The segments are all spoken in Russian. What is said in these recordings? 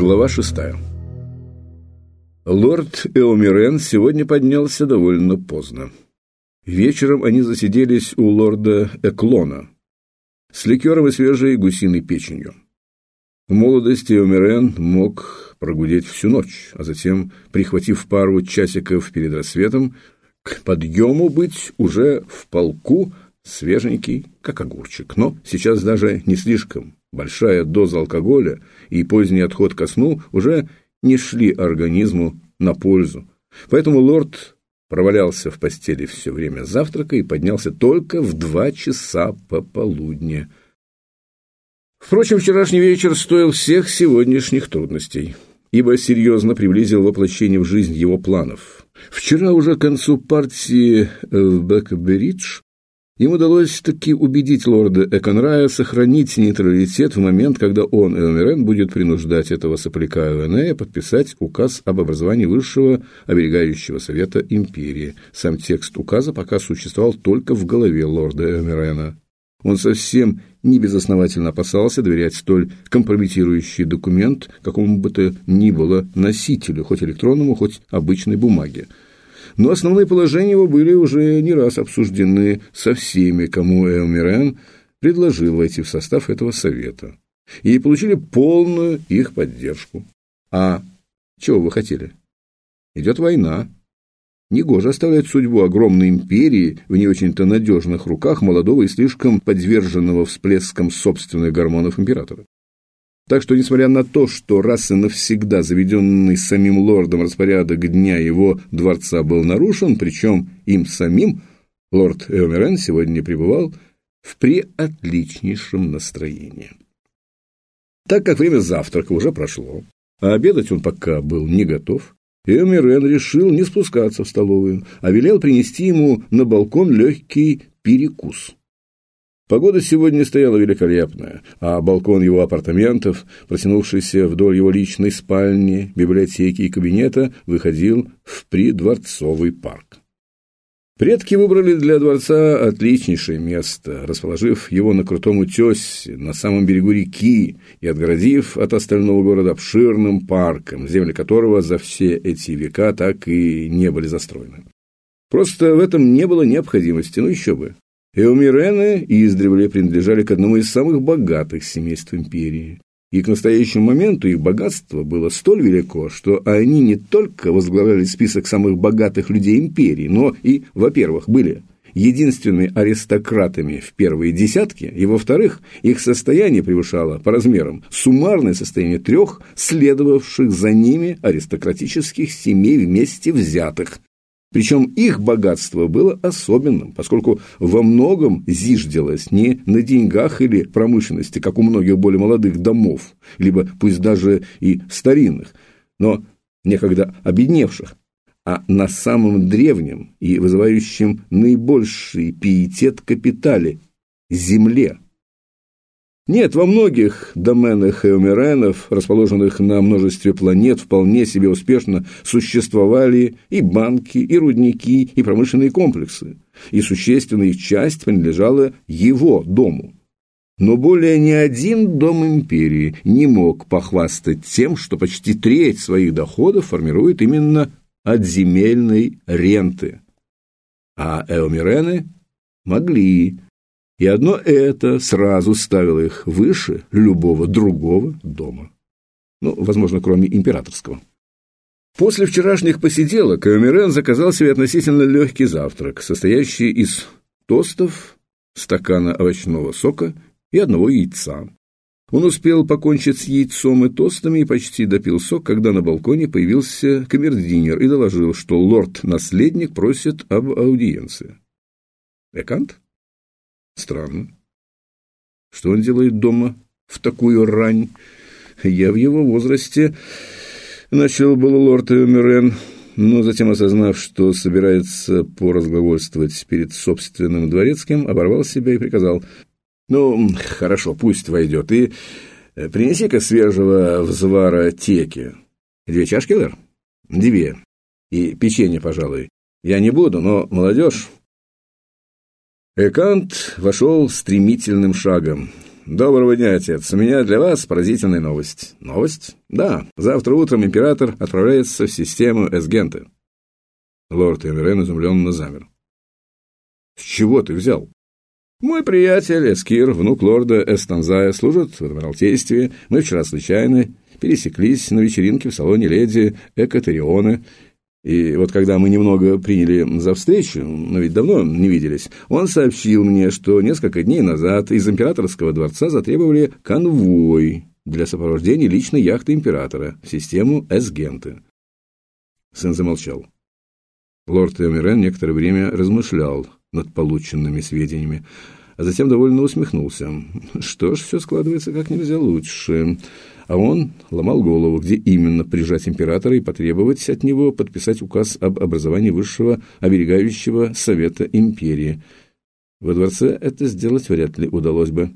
Глава шестая. Лорд Эомирен сегодня поднялся довольно поздно. Вечером они засиделись у лорда Эклона с ликером и свежей гусиной печенью. В молодости Эомирен мог прогудеть всю ночь, а затем, прихватив пару часиков перед рассветом, к подъему быть уже в полку свеженький, как огурчик. Но сейчас даже не слишком большая доза алкоголя и поздний отход ко сну уже не шли организму на пользу. Поэтому лорд провалялся в постели все время завтрака и поднялся только в два часа пополудни. Впрочем, вчерашний вечер стоил всех сегодняшних трудностей, ибо серьезно приблизил воплощение в жизнь его планов. Вчера уже к концу партии в Бэкберидж им удалось таки убедить лорда Эконрая сохранить нейтралитет в момент, когда он, Элмерен, будет принуждать этого сопляка Эвенея подписать указ об образовании Высшего оберегающего совета империи. Сам текст указа пока существовал только в голове лорда Эмерена. Он совсем не безосновательно опасался доверять столь компрометирующий документ какому бы то ни было носителю, хоть электронному, хоть обычной бумаге но основные положения его были уже не раз обсуждены со всеми, кому Элмирен предложил войти в состав этого совета, и получили полную их поддержку. А чего вы хотели? Идет война. Негоже оставлять судьбу огромной империи в не очень-то надежных руках молодого и слишком подверженного всплескам собственных гормонов императора. Так что, несмотря на то, что раз и навсегда заведенный самим лордом распорядок дня его дворца был нарушен, причем им самим, лорд Эомерен сегодня пребывал в преотличнейшем настроении. Так как время завтрака уже прошло, а обедать он пока был не готов, Эомерен решил не спускаться в столовую, а велел принести ему на балкон легкий перекус – Погода сегодня стояла великолепная, а балкон его апартаментов, протянувшийся вдоль его личной спальни, библиотеки и кабинета, выходил в придворцовый парк. Предки выбрали для дворца отличнейшее место, расположив его на крутом утесе, на самом берегу реки и отгородив от остального города обширным парком, земли которого за все эти века так и не были застроены. Просто в этом не было необходимости, ну еще бы. Эумирены издревле принадлежали к одному из самых богатых семейств империи. И к настоящему моменту их богатство было столь велико, что они не только возглавляли список самых богатых людей империи, но и, во-первых, были единственными аристократами в первые десятки, и, во-вторых, их состояние превышало по размерам суммарное состояние трех следовавших за ними аристократических семей вместе взятых, причем их богатство было особенным, поскольку во многом зиждилось не на деньгах или промышленности, как у многих более молодых домов, либо пусть даже и старинных, но некогда обедневших, а на самом древнем и вызывающем наибольший пиетет капитале – земле – нет, во многих доменах эомеренов, расположенных на множестве планет, вполне себе успешно существовали и банки, и рудники, и промышленные комплексы, и существенная их часть принадлежала его дому. Но более ни один дом империи не мог похвастать тем, что почти треть своих доходов формирует именно от земельной ренты. А эомирены могли и одно это сразу ставило их выше любого другого дома. Ну, возможно, кроме императорского. После вчерашних посиделок Камерен заказал себе относительно легкий завтрак, состоящий из тостов, стакана овощного сока и одного яйца. Он успел покончить с яйцом и тостами и почти допил сок, когда на балконе появился камердинер и доложил, что лорд-наследник просит об аудиенции. Экант? Странно. Что он делает дома в такую рань? Я в его возрасте начал было лорд Эмерен, но затем, осознав, что собирается поразглагольствовать перед собственным дворецким, оборвал себя и приказал, «Ну, хорошо, пусть войдет, и принеси-ка свежего взвара теки. Две чашки, Лэр? Две. И печенье, пожалуй. Я не буду, но молодежь Экант вошел стремительным шагом. Доброго дня, отец. У меня для вас поразительная новость. Новость? Да. Завтра утром император отправляется в систему Эсгенты. Лорд Эмирен изумленно замер. С чего ты взял? Мой приятель Эскир, внук лорда Эстанзая, служит в Адмиралтействе. Мы вчера случайно пересеклись на вечеринке в салоне леди Экатерионы. И вот когда мы немного приняли за встречу, но ведь давно не виделись, он сообщил мне, что несколько дней назад из императорского дворца затребовали конвой для сопровождения личной яхты императора в систему Эсгенты. Сын замолчал. Лорд Эмирен некоторое время размышлял над полученными сведениями, а затем довольно усмехнулся. Что ж, все складывается как нельзя лучше. А он ломал голову, где именно прижать императора и потребовать от него подписать указ об образовании высшего оберегающего совета империи. Во дворце это сделать вряд ли удалось бы.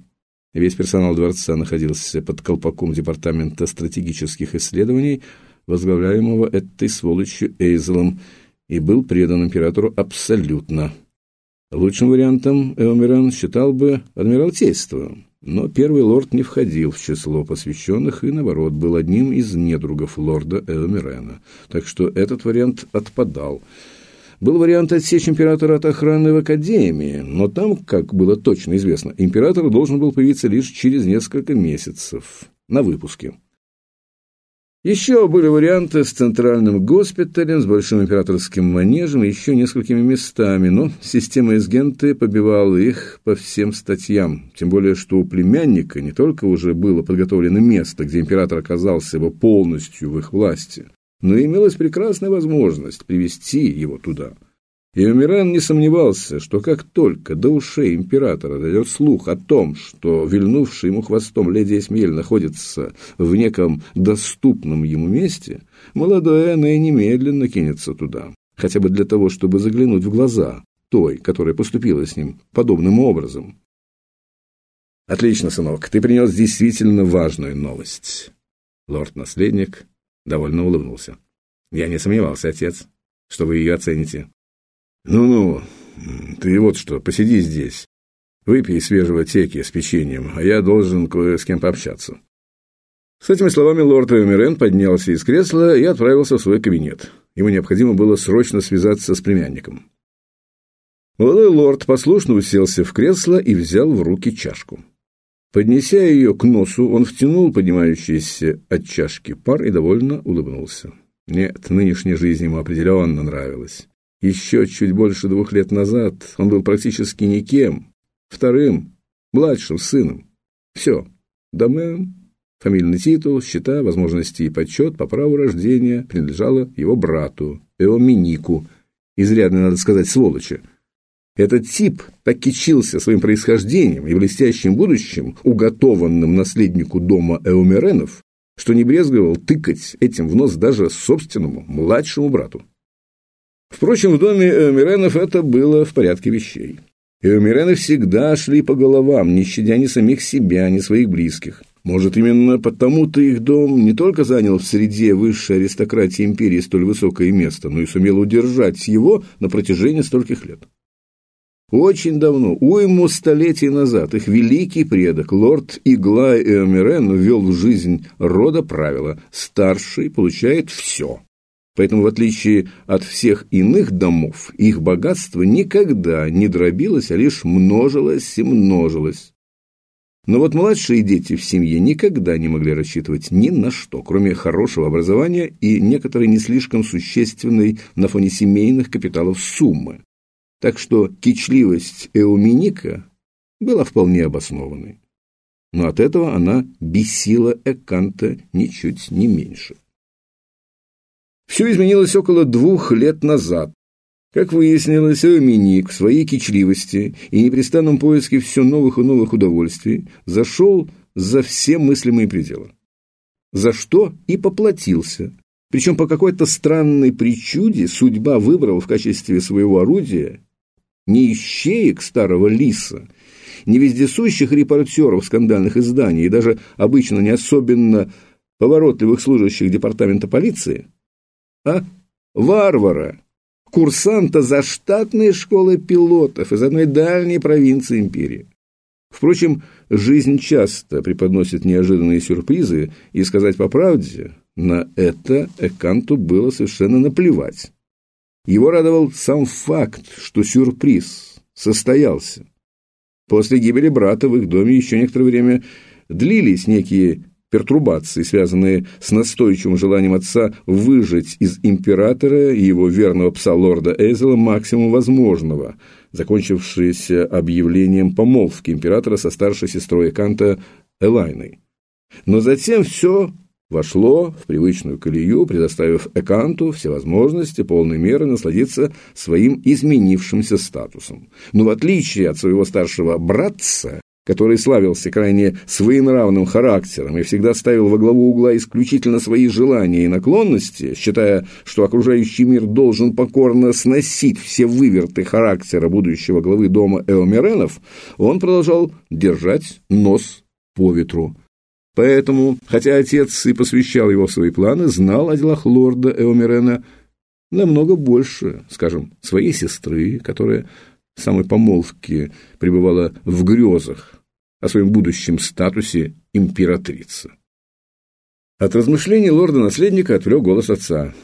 Весь персонал дворца находился под колпаком департамента стратегических исследований, возглавляемого этой сволочью Эйзелом, и был предан императору абсолютно. Лучшим вариантом Эомиран считал бы адмиралтейство, но первый лорд не входил в число посвященных и, наоборот, был одним из недругов лорда Элмирена, так что этот вариант отпадал. Был вариант отсечь императора от охраны в Академии, но там, как было точно известно, император должен был появиться лишь через несколько месяцев на выпуске. Еще были варианты с центральным госпиталем, с большим императорским манежем и еще несколькими местами, но система Эсгенты побивала их по всем статьям. Тем более, что у племянника не только уже было подготовлено место, где император оказался бы полностью в их власти, но и имелась прекрасная возможность привести его туда – и Умиран не сомневался, что как только до ушей императора дойдет слух о том, что вильнувший ему хвостом леди Эсмель находится в неком доступном ему месте, молодой Эней немедленно кинется туда, хотя бы для того, чтобы заглянуть в глаза той, которая поступила с ним подобным образом. «Отлично, сынок, ты принес действительно важную новость». Лорд-наследник довольно улыбнулся. «Я не сомневался, отец, что вы ее оцените». «Ну-ну, ты вот что, посиди здесь. Выпей свежего теки с печеньем, а я должен кое с кем пообщаться». С этими словами лорд Эмирен поднялся из кресла и отправился в свой кабинет. Ему необходимо было срочно связаться с племянником. Молодой лорд послушно уселся в кресло и взял в руки чашку. Поднеся ее к носу, он втянул поднимающийся от чашки пар и довольно улыбнулся. Нет, нынешняя жизнь ему определенно нравилась. Еще чуть больше двух лет назад он был практически никем, вторым, младшим сыном. Все, домен, фамильный титул, счета, возможности и почет по праву рождения принадлежало его брату, Эоминику, изрядно, надо сказать, сволочи. Этот тип так кичился своим происхождением и блестящим будущим, уготованным наследнику дома Эомеренов, что не брезговал тыкать этим в нос даже собственному младшему брату. Впрочем, в доме Эомиренов это было в порядке вещей. Эомирены всегда шли по головам, не щадя ни самих себя, ни своих близких. Может, именно потому-то их дом не только занял в среде высшей аристократии империи столь высокое место, но и сумел удержать его на протяжении стольких лет. Очень давно, уйму столетий назад, их великий предок, лорд Иглай Эомирен, ввел в жизнь рода правила «старший получает все». Поэтому, в отличие от всех иных домов, их богатство никогда не дробилось, а лишь множилось и множилось. Но вот младшие дети в семье никогда не могли рассчитывать ни на что, кроме хорошего образования и некоторой не слишком существенной на фоне семейных капиталов суммы. Так что кичливость Эуминика была вполне обоснованной. Но от этого она бесила Эканта ничуть не меньше. Все изменилось около двух лет назад. Как выяснилось, Эоминик в своей кичливости и непрестанном поиске все новых и новых удовольствий зашел за все мыслимые пределы. За что и поплатился. Причем по какой-то странной причуде судьба выбрала в качестве своего орудия не ищеек старого лиса, не вездесущих репортеров скандальных изданий и даже обычно не особенно поворотливых служащих департамента полиции, а? Варвара, курсанта заштатной школы пилотов из одной дальней провинции империи. Впрочем, жизнь часто преподносит неожиданные сюрпризы, и сказать по правде, на это Эканту было совершенно наплевать. Его радовал сам факт, что сюрприз состоялся. После гибели брата в их доме еще некоторое время длились некие пертурбации, связанные с настойчивым желанием отца выжать из императора и его верного пса лорда Эйзела максимум возможного, закончившееся объявлением помолвки императора со старшей сестрой Канта Элайной. Но затем все вошло в привычную колею, предоставив Эканту все возможности полной меры насладиться своим изменившимся статусом. Но в отличие от своего старшего братца, который славился крайне своенравным характером и всегда ставил во главу угла исключительно свои желания и наклонности, считая, что окружающий мир должен покорно сносить все выверты характера будущего главы дома Эомеренов, он продолжал держать нос по ветру. Поэтому, хотя отец и посвящал его в свои планы, знал о делах лорда Эомерена намного больше, скажем, своей сестры, которая самой помолвки пребывала в грезах о своем будущем статусе императрицы. От размышлений лорда-наследника отвлек голос отца.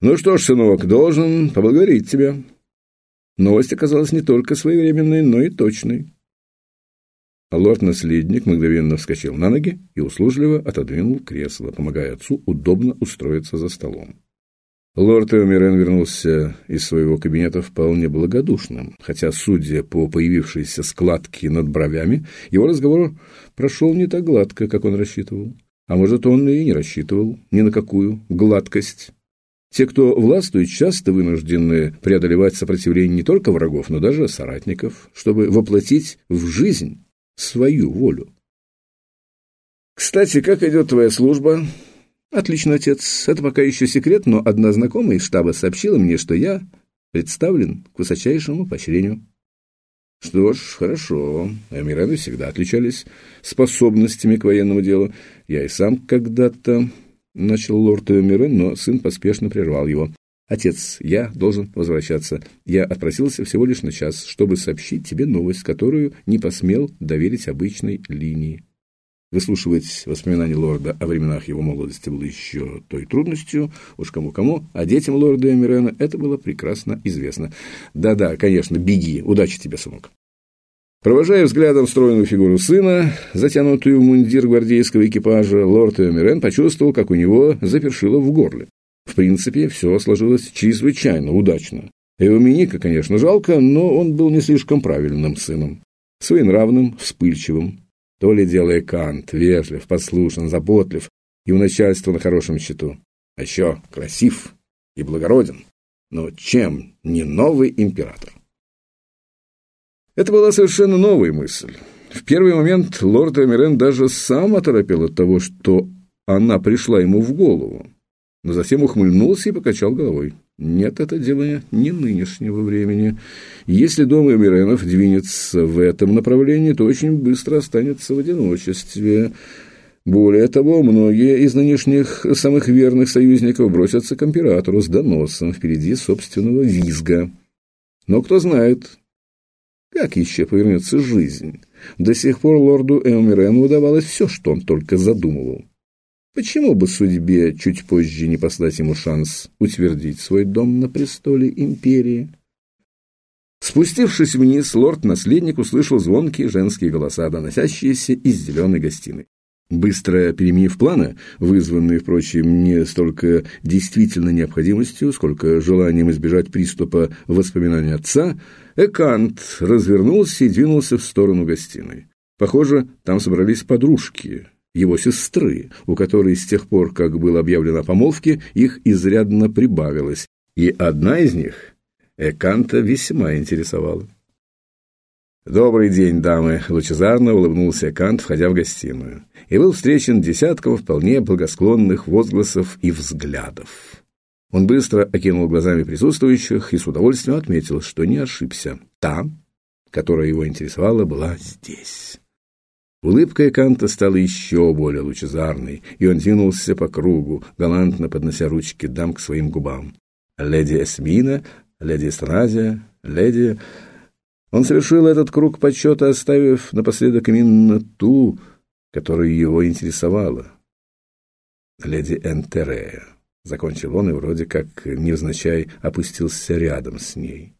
«Ну что ж, сынок, должен поблагодарить тебя». Новость оказалась не только своевременной, но и точной. А лорд-наследник мгновенно вскочил на ноги и услужливо отодвинул кресло, помогая отцу удобно устроиться за столом. Лорд Эомирен вернулся из своего кабинета вполне благодушным, хотя, судя по появившейся складке над бровями, его разговор прошел не так гладко, как он рассчитывал. А может, он и не рассчитывал ни на какую гладкость. Те, кто властвует, часто вынуждены преодолевать сопротивление не только врагов, но даже соратников, чтобы воплотить в жизнь свою волю. «Кстати, как идет твоя служба?» Отлично, отец. Это пока еще секрет, но одна знакомая из штаба сообщила мне, что я представлен к высочайшему поощрению. Что ж, хорошо. Амираны всегда отличались способностями к военному делу. Я и сам когда-то начал лорд Эмирен, но сын поспешно прервал его. «Отец, я должен возвращаться. Я отпросился всего лишь на час, чтобы сообщить тебе новость, которую не посмел доверить обычной линии. Выслушивать воспоминания лорда о временах его молодости было еще той трудностью, уж кому-кому, а детям лорда Эмирена это было прекрасно известно. Да-да, конечно, беги, удачи тебе, сынок. Провожая взглядом стройную фигуру сына, затянутую в мундир гвардейского экипажа, лорд Эмирен почувствовал, как у него запершило в горле. В принципе, все сложилось чрезвычайно удачно. Эуминика, конечно, жалко, но он был не слишком правильным сыном. Своенравным, вспыльчивым, то ли дело Кант, вежлив, послушен, заботлив и у начальства на хорошем счету. А еще красив и благороден. Но чем не новый император? Это была совершенно новая мысль. В первый момент лорд Эмирен даже сам оторопел от того, что она пришла ему в голову, но затем ухмыльнулся и покачал головой. Нет, это дело не нынешнего времени. Если дом Эмиренов двинется в этом направлении, то очень быстро останется в одиночестве. Более того, многие из нынешних самых верных союзников бросятся к императору с доносом впереди собственного визга. Но кто знает, как еще повернется жизнь. До сих пор лорду Эмирену удавалось все, что он только задумывал. Почему бы судьбе чуть позже не послать ему шанс утвердить свой дом на престоле империи? Спустившись вниз, лорд-наследник услышал звонкие женские голоса, доносящиеся из зеленой гостиной. Быстро переменив планы, вызванные, впрочем, не столько действительно необходимостью, сколько желанием избежать приступа воспоминаний отца, Экант развернулся и двинулся в сторону гостиной. Похоже, там собрались подружки, его сестры, у которой с тех пор, как было объявлено о помолвке, их изрядно прибавилось, и одна из них Эканта весьма интересовала. «Добрый день, дамы!» – лучезарно улыбнулся Кант, входя в гостиную, и был встречен десятком вполне благосклонных возгласов и взглядов. Он быстро окинул глазами присутствующих и с удовольствием отметил, что не ошибся. Та, которая его интересовала, была здесь. Улыбка Канта стала еще более лучезарной, и он двинулся по кругу, галантно поднося ручки дам к своим губам. Леди Эсмина, леди Эстразия, леди... Он совершил этот круг почета, оставив напоследок именно ту, которая его интересовала. Леди Энтерея. Закончил он и вроде как невзначай опустился рядом с ней.